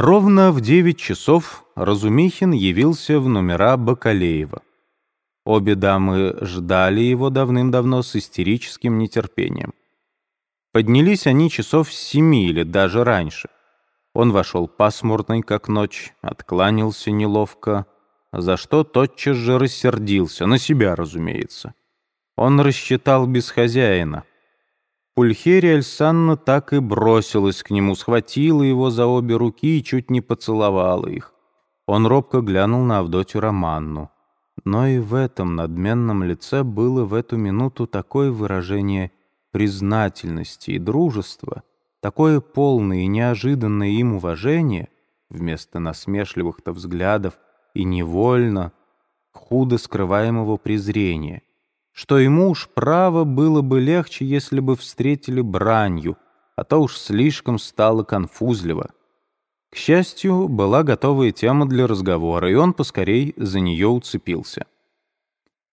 Ровно в девять часов Разумихин явился в номера Бакалеева. Обе дамы ждали его давным-давно с истерическим нетерпением. Поднялись они часов с семи или даже раньше. Он вошел пасмурный, как ночь, откланялся неловко, за что тотчас же рассердился, на себя, разумеется. Он рассчитал без хозяина. Пульхерия Альсанна так и бросилась к нему, схватила его за обе руки и чуть не поцеловала их. Он робко глянул на Авдотью Романну. Но и в этом надменном лице было в эту минуту такое выражение признательности и дружества, такое полное и неожиданное им уважение, вместо насмешливых-то взглядов и невольно, худо скрываемого презрения, что ему уж право было бы легче, если бы встретили бранью, а то уж слишком стало конфузливо. К счастью, была готовая тема для разговора, и он поскорей за нее уцепился.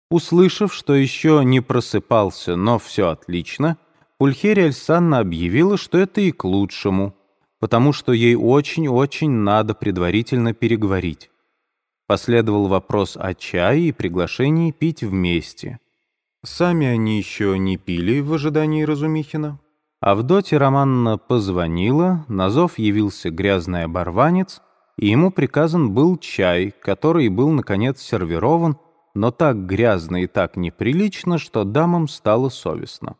Услышав, что еще не просыпался, но все отлично, Пульхерия Альсанна объявила, что это и к лучшему, потому что ей очень-очень надо предварительно переговорить. Последовал вопрос о чае и приглашении пить вместе. Сами они еще не пили в ожидании Разумихина. Авдотья Романна позвонила, на зов явился грязный оборванец, и ему приказан был чай, который был, наконец, сервирован, но так грязно и так неприлично, что дамам стало совестно.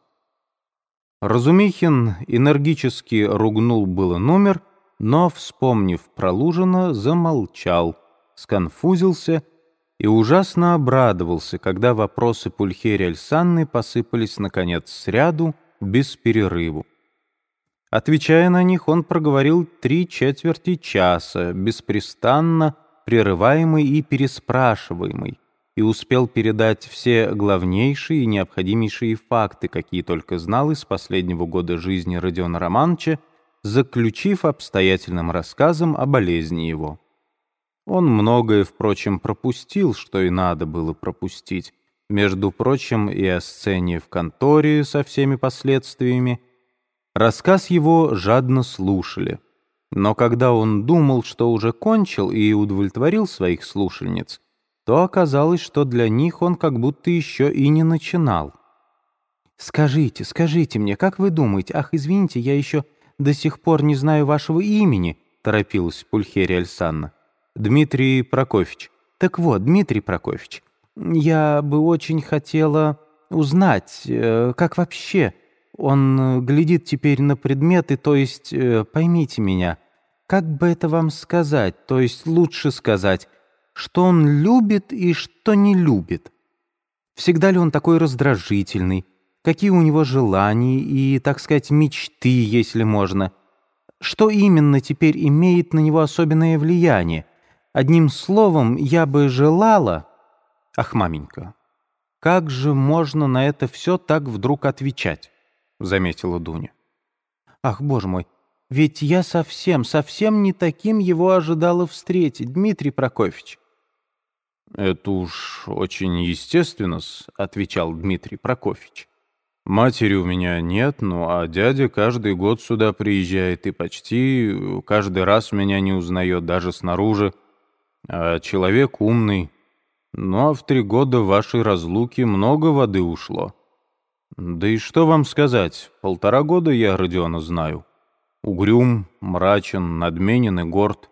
Разумихин энергически ругнул было номер, но, вспомнив про Лужина, замолчал, сконфузился и ужасно обрадовался, когда вопросы Пульхерии Альсанны посыпались, наконец, сряду, без перерыву. Отвечая на них, он проговорил три четверти часа, беспрестанно прерываемый и переспрашиваемый, и успел передать все главнейшие и необходимейшие факты, какие только знал из последнего года жизни Родиона Романовича, заключив обстоятельным рассказом о болезни его. Он многое, впрочем, пропустил, что и надо было пропустить, между прочим, и о сцене в конторе со всеми последствиями. Рассказ его жадно слушали. Но когда он думал, что уже кончил и удовлетворил своих слушальниц, то оказалось, что для них он как будто еще и не начинал. «Скажите, скажите мне, как вы думаете? Ах, извините, я еще до сих пор не знаю вашего имени», — торопилась Пульхерия Альсанна. «Дмитрий Прокофьевич». «Так вот, Дмитрий Прокофьевич, я бы очень хотела узнать, э, как вообще он глядит теперь на предметы, то есть, э, поймите меня, как бы это вам сказать, то есть лучше сказать, что он любит и что не любит. Всегда ли он такой раздражительный, какие у него желания и, так сказать, мечты, если можно. Что именно теперь имеет на него особенное влияние? Одним словом, я бы желала... Ах, маменька, как же можно на это все так вдруг отвечать? Заметила Дуня. Ах, боже мой, ведь я совсем, совсем не таким его ожидала встретить, Дмитрий Прокофьевич. «Это уж очень естественно отвечал Дмитрий Прокофьевич. «Матери у меня нет, ну а дядя каждый год сюда приезжает и почти каждый раз меня не узнает, даже снаружи. А человек умный, ну а в три года вашей разлуки много воды ушло. Да и что вам сказать, полтора года я Родиона знаю. Угрюм, мрачен, надменен и горд.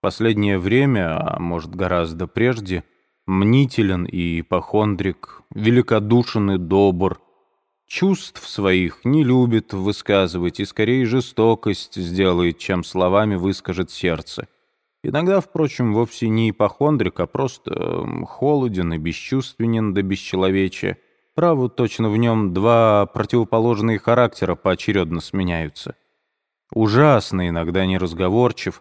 Последнее время, а может гораздо прежде, мнителен и ипохондрик, великодушен и добр. Чувств своих не любит высказывать и скорее жестокость сделает, чем словами выскажет сердце. Иногда, впрочем, вовсе не ипохондрик, а просто холоден и бесчувственен до бесчеловечия. Право, точно в нем два противоположные характера поочередно сменяются. Ужасно иногда неразговорчив,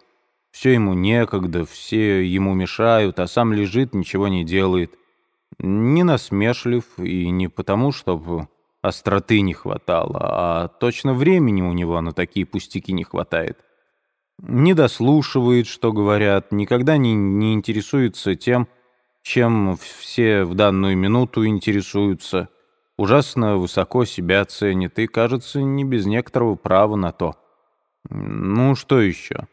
все ему некогда, все ему мешают, а сам лежит, ничего не делает. Не насмешлив и не потому, чтобы остроты не хватало, а точно времени у него на такие пустяки не хватает не дослушивает, что говорят, никогда не, не интересуется тем, чем все в данную минуту интересуются. Ужасно высоко себя ценит и, кажется, не без некоторого права на то. Ну, что еще?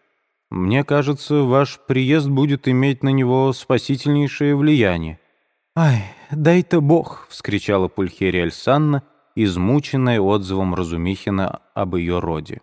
Мне кажется, ваш приезд будет иметь на него спасительнейшее влияние». «Ай, дай-то бог!» — вскричала Пульхерия Альсанна, измученная отзывом Разумихина об ее роде.